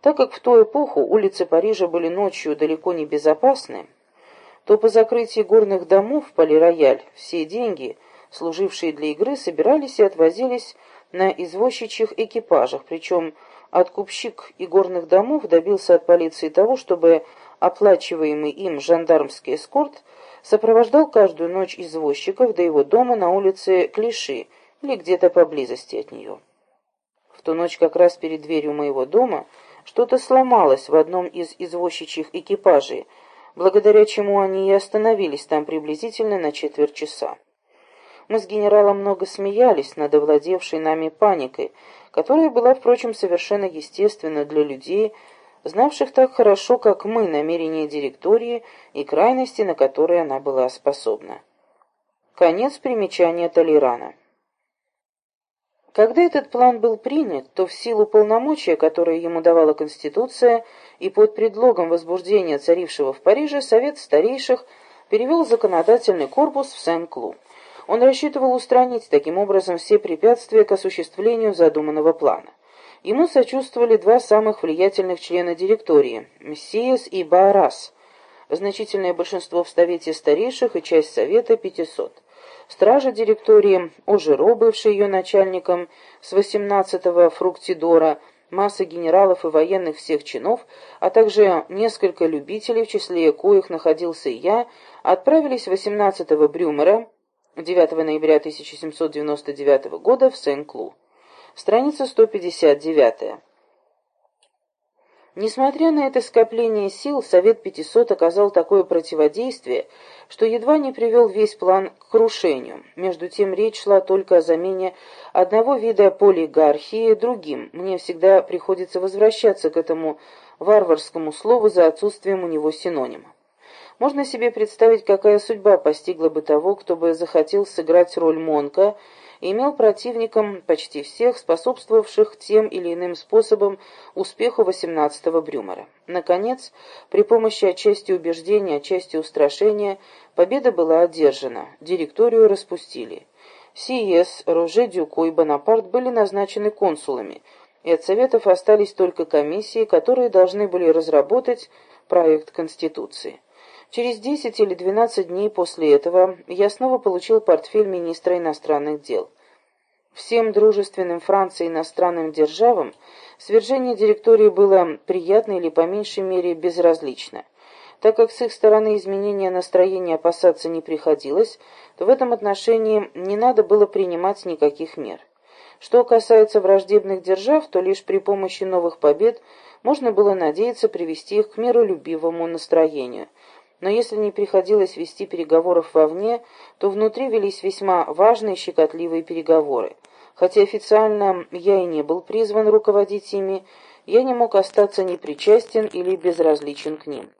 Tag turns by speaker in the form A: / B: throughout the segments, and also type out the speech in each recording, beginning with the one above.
A: Так как в ту эпоху улицы Парижа были ночью далеко не безопасны, то по закрытии горных домов в Пале-Рояль все деньги, служившие для игры, собирались и отвозились на извозчичьих экипажах, причем откупщик и горных домов добился от полиции того, чтобы оплачиваемый им жандармский эскорт сопровождал каждую ночь извозчиков до его дома на улице Клиши или где-то поблизости от нее. В ту ночь как раз перед дверью моего дома что-то сломалось в одном из извозчичьих экипажей, благодаря чему они и остановились там приблизительно на четверть часа. Мы с генералом много смеялись над овладевшей нами паникой, которая была, впрочем, совершенно естественна для людей, знавших так хорошо, как мы, намерения директории и крайности, на которые она была способна. Конец примечания Толерана. Когда этот план был принят, то в силу полномочия, которые ему давала Конституция, и под предлогом возбуждения царившего в Париже, Совет старейших перевел законодательный корпус в Сен-Клу. Он рассчитывал устранить таким образом все препятствия к осуществлению задуманного плана. Ему сочувствовали два самых влиятельных члена директории – Мсиес и Баарас, значительное большинство в Совете старейших и часть Совета – 500. Стража директории Ожеро, бывший ее начальником с 18-го фруктидора, масса генералов и военных всех чинов, а также несколько любителей, в числе коих находился и я, отправились 18-го Брюмера 9 ноября 1799 года в Сен-Клу. Страница 159. Несмотря на это скопление сил, Совет 500 оказал такое противодействие, что едва не привел весь план к крушению. Между тем речь шла только о замене одного вида полигархии другим. Мне всегда приходится возвращаться к этому варварскому слову за отсутствием у него синонима. Можно себе представить, какая судьба постигла бы того, кто бы захотел сыграть роль Монка имел противником почти всех, способствовавших тем или иным способом успеху 18-го Брюмера. Наконец, при помощи отчасти убеждения, отчасти устрашения, победа была одержана, директорию распустили. Сиес, Роже Дюко и Бонапарт были назначены консулами, и от Советов остались только комиссии, которые должны были разработать проект Конституции. Через 10 или 12 дней после этого я снова получил портфель министра иностранных дел. Всем дружественным Франции иностранным державам свержение директории было приятно или по меньшей мере безразлично. Так как с их стороны изменения настроения опасаться не приходилось, то в этом отношении не надо было принимать никаких мер. Что касается враждебных держав, то лишь при помощи новых побед можно было надеяться привести их к миролюбивому настроению – но если не приходилось вести переговоров вовне, то внутри велись весьма важные щекотливые переговоры. Хотя официально я и не был призван руководить ими, я не мог остаться непричастен или безразличен к ним.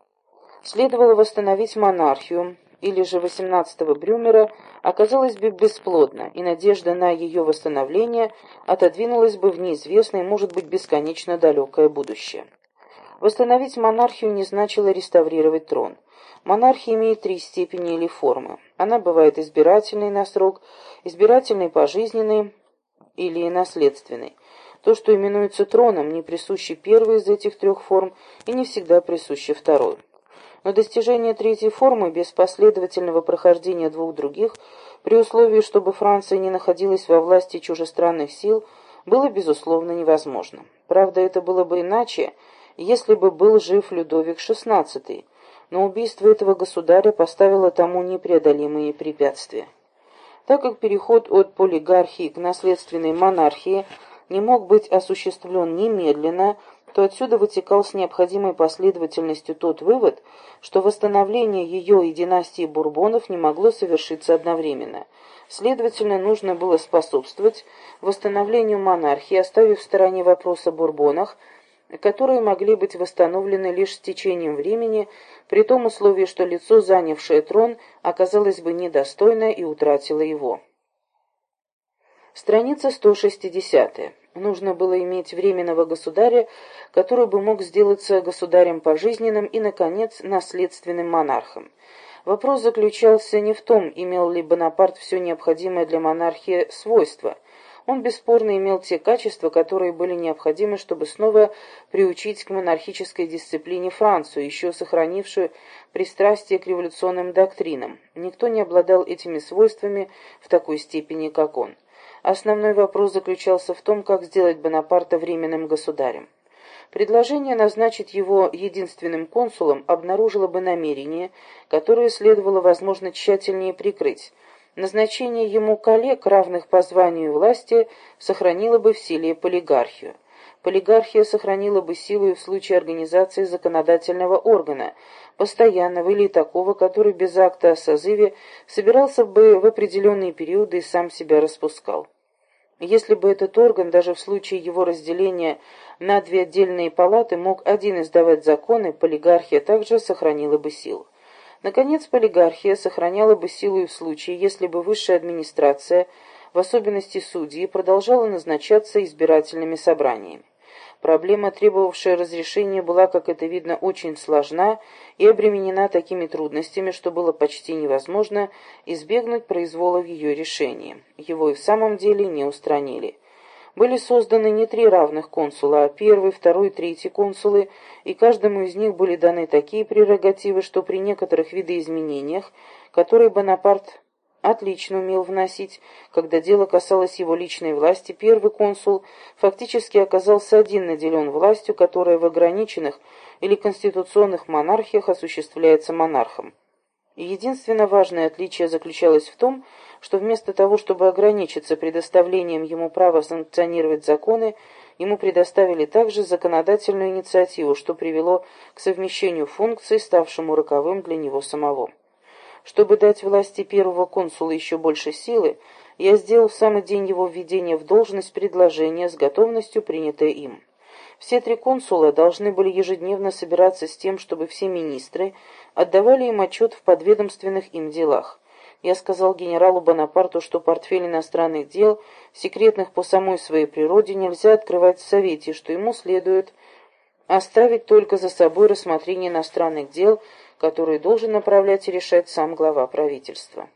A: Следовало восстановить монархию, или же 18-го Брюмера оказалась бы бесплодна, и надежда на ее восстановление отодвинулась бы в неизвестное, может быть, бесконечно далекое будущее. Восстановить монархию не значило реставрировать трон. Монархия имеет три степени или формы. Она бывает избирательной на срок, избирательной пожизненной или наследственной. То, что именуется троном, не присуще первой из этих трех форм и не всегда присуще второй. Но достижение третьей формы без последовательного прохождения двух других, при условии, чтобы Франция не находилась во власти чужестранных сил, было, безусловно, невозможно. Правда, это было бы иначе, если бы был жив Людовик XVI, но убийство этого государя поставило тому непреодолимые препятствия. Так как переход от полигархии к наследственной монархии не мог быть осуществлен немедленно, то отсюда вытекал с необходимой последовательностью тот вывод, что восстановление ее и династии Бурбонов не могло совершиться одновременно. Следовательно, нужно было способствовать восстановлению монархии, оставив в стороне вопрос о Бурбонах, которые могли быть восстановлены лишь с течением времени, при том условии, что лицо, занявшее трон, оказалось бы недостойно и утратило его. Страница 160. Нужно было иметь временного государя, который бы мог сделаться государем пожизненным и, наконец, наследственным монархом. Вопрос заключался не в том, имел ли Бонапарт все необходимое для монархии свойства. Он бесспорно имел те качества, которые были необходимы, чтобы снова приучить к монархической дисциплине Францию, еще сохранившую пристрастие к революционным доктринам. Никто не обладал этими свойствами в такой степени, как он. Основной вопрос заключался в том, как сделать Бонапарта временным государем. Предложение назначить его единственным консулом обнаружило бы намерение, которое следовало, возможно, тщательнее прикрыть. Назначение ему коллег, равных по званию и власти, сохранило бы в силе полигархию. Полигархия сохранила бы силу и в случае организации законодательного органа, постоянного или такого, который без акта о созыве собирался бы в определенные периоды и сам себя распускал. Если бы этот орган, даже в случае его разделения на две отдельные палаты, мог один издавать законы, полигархия также сохранила бы силу. Наконец, полигархия сохраняла бы силу и в случае, если бы высшая администрация, в особенности судьи, продолжала назначаться избирательными собраниями. Проблема, требовавшая разрешения, была, как это видно, очень сложна и обременена такими трудностями, что было почти невозможно избегнуть произвола в ее решении. Его и в самом деле не устранили. Были созданы не три равных консула, а первый, второй, третий консулы, и каждому из них были даны такие прерогативы, что при некоторых видоизменениях, которые Бонапарт отлично умел вносить, когда дело касалось его личной власти, первый консул фактически оказался один наделен властью, которая в ограниченных или конституционных монархиях осуществляется монархом. Единственное важное отличие заключалось в том, что вместо того, чтобы ограничиться предоставлением ему права санкционировать законы, ему предоставили также законодательную инициативу, что привело к совмещению функций, ставшему роковым для него самого. Чтобы дать власти первого консула еще больше силы, я сделал в самый день его введения в должность предложение с готовностью, принятое им. Все три консула должны были ежедневно собираться с тем, чтобы все министры отдавали им отчет в подведомственных им делах. Я сказал генералу Бонапарту, что портфель иностранных дел, секретных по самой своей природе, нельзя открывать в Совете, что ему следует оставить только за собой рассмотрение иностранных дел который должен направлять и решать сам глава правительства.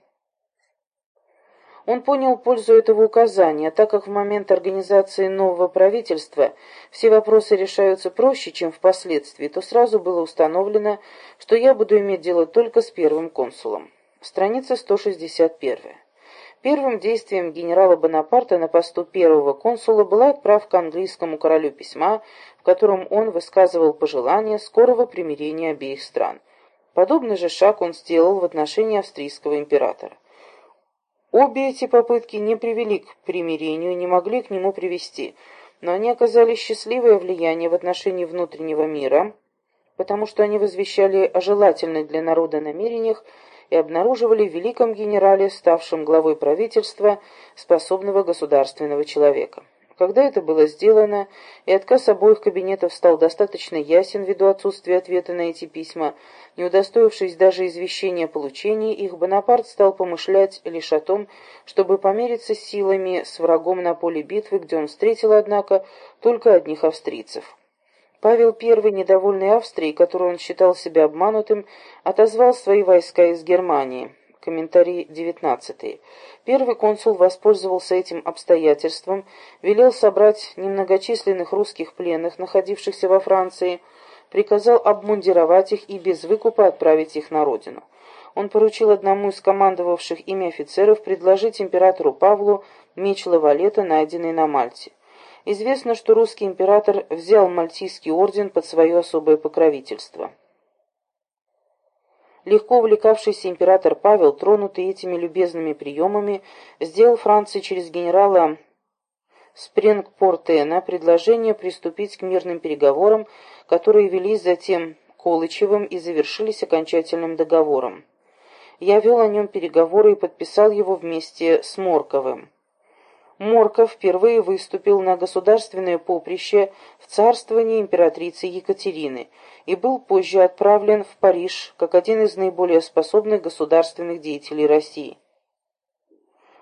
A: Он понял пользу этого указания, так как в момент организации нового правительства все вопросы решаются проще, чем впоследствии, то сразу было установлено, что я буду иметь дело только с первым консулом. Страница 161. Первым действием генерала Бонапарта на посту первого консула была отправка английскому королю письма, в котором он высказывал пожелание скорого примирения обеих стран – Подобный же шаг он сделал в отношении австрийского императора. Обе эти попытки не привели к примирению и не могли к нему привести, но они оказали счастливое влияние в отношении внутреннего мира, потому что они возвещали о желательных для народа намерениях и обнаруживали в великом генерале, ставшем главой правительства, способного государственного человека. Когда это было сделано, и отказ обоих кабинетов стал достаточно ясен ввиду отсутствия ответа на эти письма, не удостоившись даже извещения о получении их, Бонапарт стал помышлять лишь о том, чтобы помериться силами с врагом на поле битвы, где он встретил, однако, только одних австрийцев. Павел I, недовольный Австрией, которую он считал себя обманутым, отозвал свои войска из Германии. Комментарий 19. Первый консул воспользовался этим обстоятельством, велел собрать немногочисленных русских пленных, находившихся во Франции, приказал обмундировать их и без выкупа отправить их на родину. Он поручил одному из командовавших ими офицеров предложить императору Павлу меч лавалета, найденный на Мальте. Известно, что русский император взял Мальтийский орден под свое особое покровительство. Легко увлекавшийся император Павел, тронутый этими любезными приемами, сделал Франции через генерала Спрингпортена предложение приступить к мирным переговорам, которые велись затем Колычевым и завершились окончательным договором. Я вел о нем переговоры и подписал его вместе с Морковым. Морков впервые выступил на государственное поприще в царствовании императрицы Екатерины и был позже отправлен в Париж как один из наиболее способных государственных деятелей России.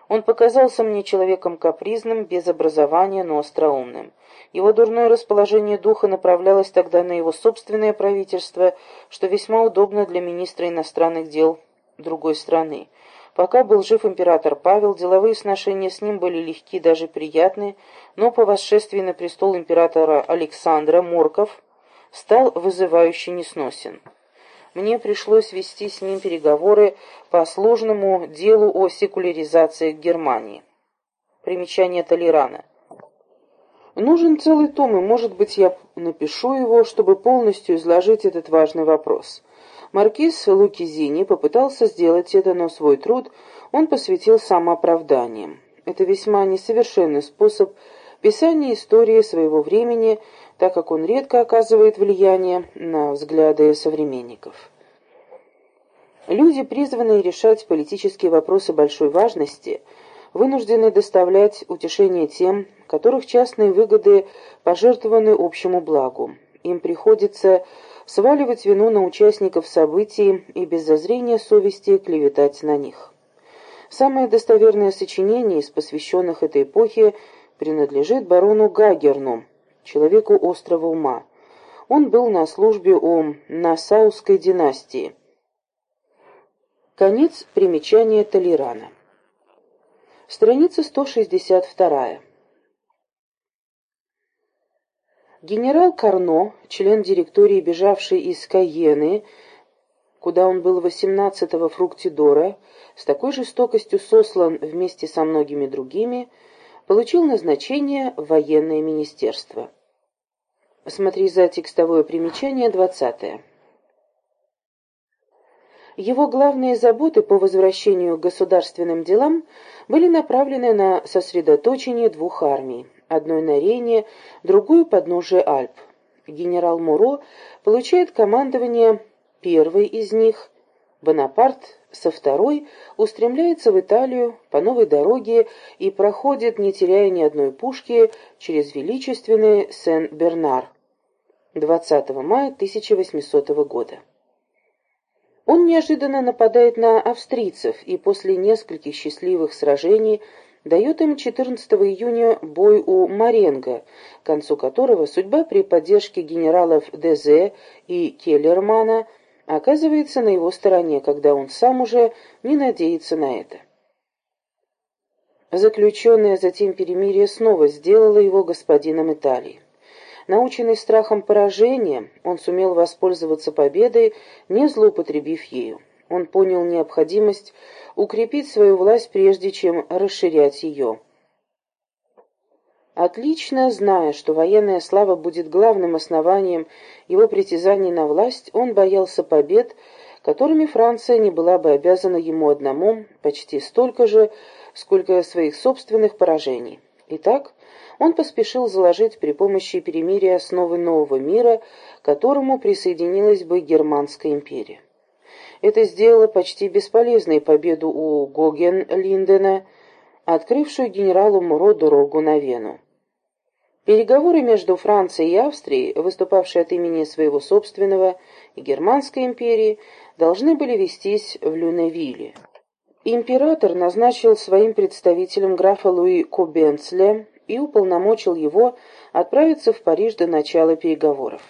A: Он показался мне человеком капризным, без образования, но остроумным. Его дурное расположение духа направлялось тогда на его собственное правительство, что весьма удобно для министра иностранных дел другой страны. Пока был жив император Павел, деловые сношения с ним были легки, даже приятны, но по восшествии на престол императора Александра Морков стал вызывающе несносен. Мне пришлось вести с ним переговоры по сложному делу о секуляризации Германии. Примечание Толерана. Нужен целый том, и, может быть, я напишу его, чтобы полностью изложить этот важный вопрос. Маркиз Лукизини попытался сделать это, но свой труд он посвятил самооправданиям. Это весьма несовершенный способ писания истории своего времени, так как он редко оказывает влияние на взгляды современников. Люди, призванные решать политические вопросы большой важности, вынуждены доставлять утешение тем, которых частные выгоды пожертвованы общему благу. Им приходится сваливать вину на участников событий и без зазрения совести клеветать на них. Самое достоверное сочинение из посвященных этой эпохе принадлежит барону Гагерну, человеку острого ума. Он был на службе у Насаусской династии. Конец примечания Толерана. Страница 162. Генерал Карно, член директории, бежавший из Кайены, куда он был 18-го фруктидора, с такой жестокостью сослан вместе со многими другими, получил назначение в военное министерство. Смотри за текстовое примечание 20 Его главные заботы по возвращению к государственным делам были направлены на сосредоточение двух армий одной на Рейне, другую подножие Альп. Генерал Муро получает командование первой из них, Бонапарт со второй устремляется в Италию по новой дороге и проходит, не теряя ни одной пушки, через величественный Сен-Бернар 20 мая 1800 года. Он неожиданно нападает на австрийцев и после нескольких счастливых сражений дает им 14 июня бой у Маренго, к концу которого судьба при поддержке генералов Дезе и Келлермана оказывается на его стороне, когда он сам уже не надеется на это. Заключенное затем перемирие снова сделало его господином Италии. Наученный страхом поражения, он сумел воспользоваться победой, не злоупотребив ею. Он понял необходимость укрепить свою власть, прежде чем расширять ее. Отлично зная, что военная слава будет главным основанием его притязаний на власть, он боялся побед, которыми Франция не была бы обязана ему одному почти столько же, сколько своих собственных поражений. Итак, он поспешил заложить при помощи перемирия основы нового мира, к которому присоединилась бы Германская империя. Это сделало почти бесполезной победу у Гоген-Линдена, открывшую генералу Муро дорогу на Вену. Переговоры между Францией и Австрией, выступавшие от имени своего собственного и Германской империи, должны были вестись в Люневилле. Император назначил своим представителем графа Луи Кобенцля и уполномочил его отправиться в Париж до начала переговоров.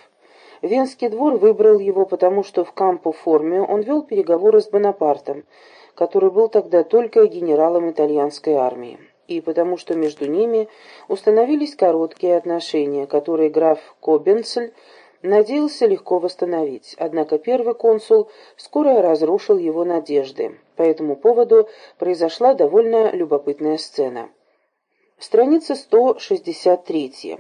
A: Венский двор выбрал его, потому что в Кампо-Форме он вел переговоры с Бонапартом, который был тогда только генералом итальянской армии, и потому что между ними установились короткие отношения, которые граф Кобенцель надеялся легко восстановить, однако первый консул скоро разрушил его надежды. По этому поводу произошла довольно любопытная сцена. Страница 163.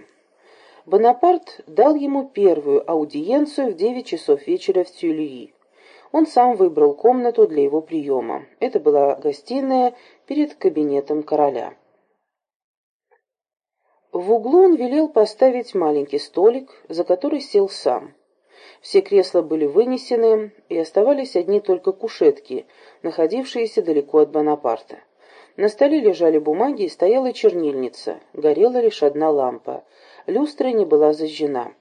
A: Бонапарт дал ему первую аудиенцию в девять часов вечера в Тюильри. Он сам выбрал комнату для его приема. Это была гостиная перед кабинетом короля. В углу он велел поставить маленький столик, за который сел сам. Все кресла были вынесены, и оставались одни только кушетки, находившиеся далеко от Бонапарта. На столе лежали бумаги и стояла чернильница, горела лишь одна лампа — люстра не была зажжена.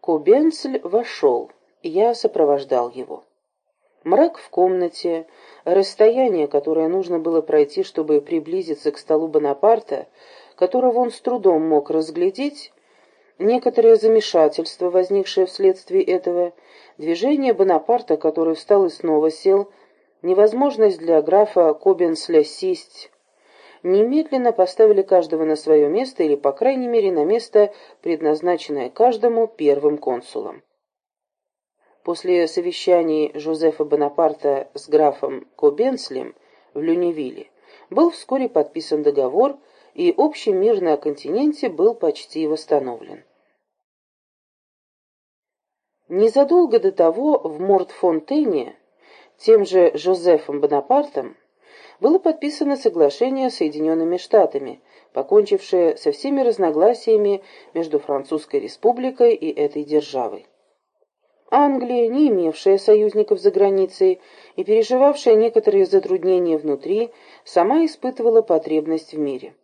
A: Кубенцель вошел, я сопровождал его. Мрак в комнате, расстояние, которое нужно было пройти, чтобы приблизиться к столу Бонапарта, которого он с трудом мог разглядеть, некоторое замешательство, возникшее вследствие этого, движение Бонапарта, который встал и снова сел, невозможность для графа Кобенсля сесть немедленно поставили каждого на свое место или, по крайней мере, на место, предназначенное каждому первым консулом. После совещаний Жозефа Бонапарта с графом Кобенслем в Люневилле был вскоре подписан договор, и общий мир на континенте был почти восстановлен. Незадолго до того в Мортфонтене тем же Жозефом Бонапартом было подписано соглашение с Соединенными Штатами, покончившее со всеми разногласиями между Французской Республикой и этой державой. Англия, не имевшая союзников за границей и переживавшая некоторые затруднения внутри, сама испытывала потребность в мире.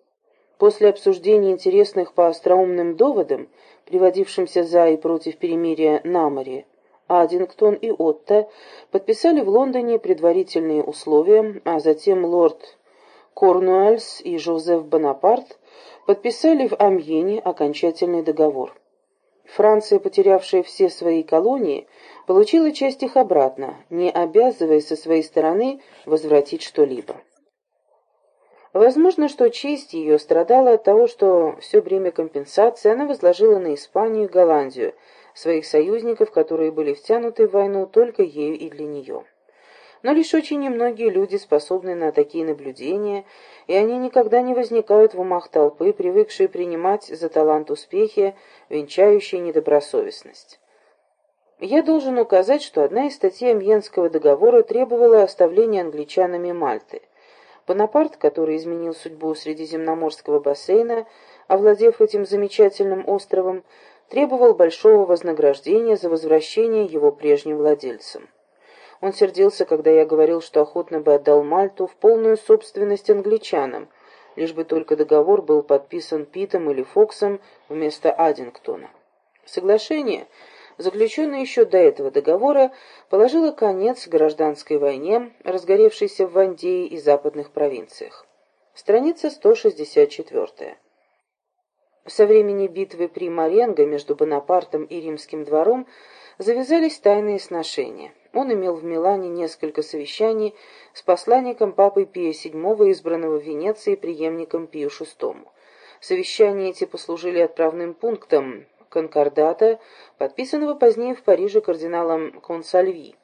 A: После обсуждения интересных по остроумным доводам, приводившимся за и против перемирия на море, Аддингтон и Отто подписали в Лондоне предварительные условия, а затем лорд Корнуэльс и Жозеф Бонапарт подписали в Амьене окончательный договор. Франция, потерявшая все свои колонии, получила часть их обратно, не обязываясь со своей стороны возвратить что-либо. Возможно, что честь ее страдала от того, что все время компенсации она возложила на Испанию и Голландию, своих союзников, которые были втянуты в войну только ею и для нее. Но лишь очень немногие люди способны на такие наблюдения, и они никогда не возникают в умах толпы, привыкшие принимать за талант успехи, венчающие недобросовестность. Я должен указать, что одна из статей Амьенского договора требовала оставления англичанами Мальты. Бонапарт, который изменил судьбу Средиземноморского бассейна, овладев этим замечательным островом, требовал большого вознаграждения за возвращение его прежним владельцам. Он сердился, когда я говорил, что охотно бы отдал Мальту в полную собственность англичанам, лишь бы только договор был подписан Питом или Фоксом вместо Аддингтона. Соглашение, заключенное еще до этого договора, положило конец гражданской войне, разгоревшейся в Вандее и западных провинциях. Страница 164. Со времени битвы при Маренго между Бонапартом и римским двором завязались тайные сношения. Он имел в Милане несколько совещаний с посланником папы Пия VII, избранного в Венеции преемником Пию VI. Совещания эти послужили отправным пунктом конкордата, подписанного позднее в Париже кардиналом Консальви.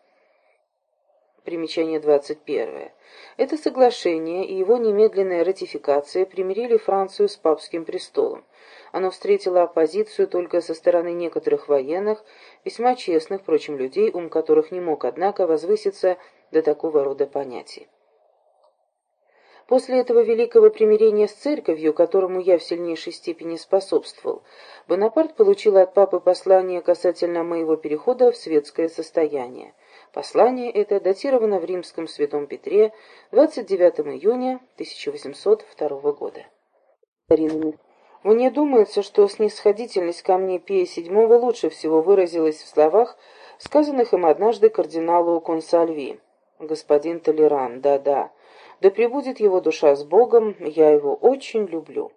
A: Примечание 21. Это соглашение и его немедленная ратификация примирили Францию с папским престолом. Оно встретило оппозицию только со стороны некоторых военных, весьма честных, впрочем, людей, ум которых не мог, однако, возвыситься до такого рода понятий. После этого великого примирения с церковью, которому я в сильнейшей степени способствовал, Бонапарт получил от папы послание касательно моего перехода в светское состояние. Послание это датировано в Римском Святом Петре 29 июня 1802 года. Мне думается, что снисходительность ко мне Пия VII лучше всего выразилась в словах, сказанных им однажды кардиналу Консальви. «Господин Толеран, да-да, да пребудет его душа с Богом, я его очень люблю».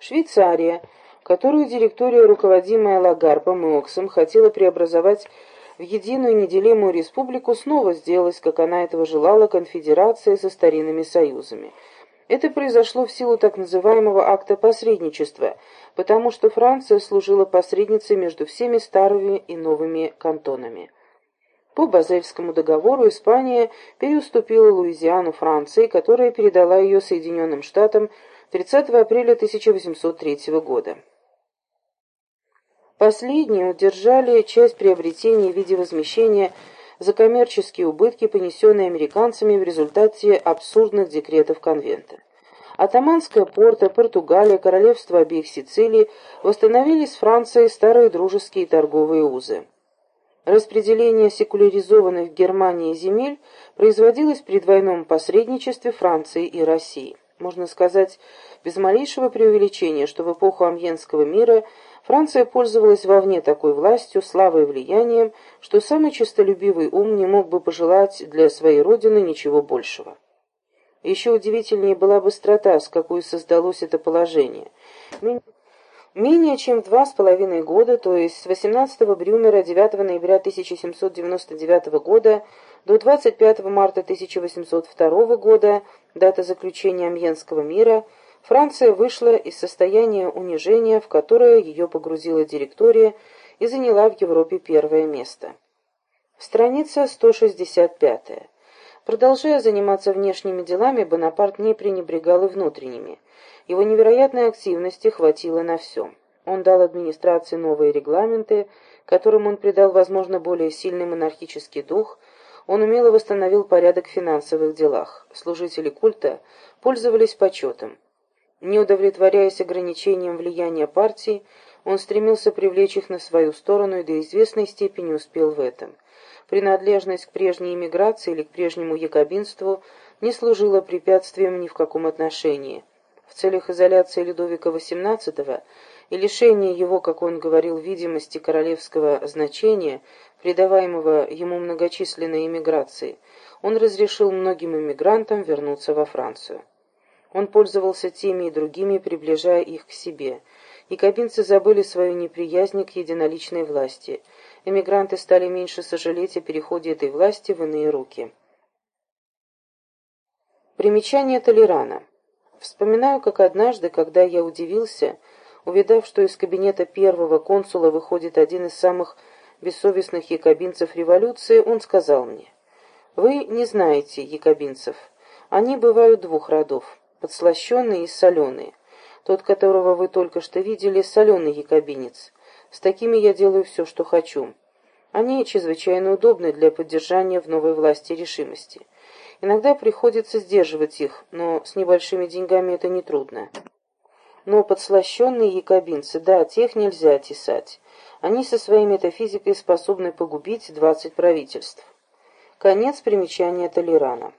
A: Швейцария, которую директория, руководимая Лагарпом и Оксом, хотела преобразовать в единую неделимую республику, снова сделалась, как она этого желала, конфедерация со старинными союзами – это произошло в силу так называемого акта посредничества, потому что Франция служила посредницей между всеми старыми и новыми кантонами. По Базельскому договору Испания переуступила Луизиану Франции, которая передала ее Соединенным Штатам 30 апреля 1803 года. Последние удержали часть приобретений в виде возмещения за коммерческие убытки, понесенные американцами в результате абсурдных декретов конвента. Атаманская порта, Португалия, королевство обеих Сицилий восстановили с Францией старые дружеские торговые узы. Распределение секуляризованных в Германии земель производилось при двойном посредничестве Франции и России. Можно сказать без малейшего преувеличения, что в эпоху Амьенского мира Франция пользовалась вовне такой властью, славой и влиянием, что самый честолюбивый ум не мог бы пожелать для своей родины ничего большего. Еще удивительнее была быстрота, с какой создалось это положение. Менее чем два с половиной года, то есть с 18 Брюмера 9 ноября 1799 года до 25 марта 1802 года, дата заключения Амьенского мира, Франция вышла из состояния унижения, в которое ее погрузила директория и заняла в Европе первое место. Страница 165. Продолжая заниматься внешними делами, Бонапарт не пренебрегал и внутренними – его невероятной активности хватило на все. Он дал администрации новые регламенты, которым он придал, возможно, более сильный монархический дух, он умело восстановил порядок в финансовых делах. Служители культа пользовались почетом. Не удовлетворяясь ограничением влияния партии, он стремился привлечь их на свою сторону и до известной степени успел в этом. Принадлежность к прежней эмиграции или к прежнему якобинству не служила препятствием ни в каком отношении в целях изоляции Людовика XVIII и лишения его, как он говорил, видимости королевского значения, придаваемого ему многочисленной эмиграции, он разрешил многим эмигрантам вернуться во Францию. Он пользовался теми и другими, приближая их к себе. И кабинцы забыли свою неприязнь к единоличной власти. Эмигранты стали меньше сожалеть о переходе этой власти в иные руки. Примечание Толерана. Вспоминаю, как однажды, когда я удивился, увидав, что из кабинета первого консула выходит один из самых бессовестных якобинцев революции, он сказал мне, «Вы не знаете якобинцев. Они бывают двух родов, подслащенные и соленые. Тот, которого вы только что видели, соленый якобинец. С такими я делаю все, что хочу. Они чрезвычайно удобны для поддержания в новой власти решимости. Иногда приходится сдерживать их, но с небольшими деньгами это нетрудно. Но подслащенные якобинцы, да, тех нельзя тесать. Они со своей метафизикой способны погубить двадцать правительств. Конец примечания Толерана.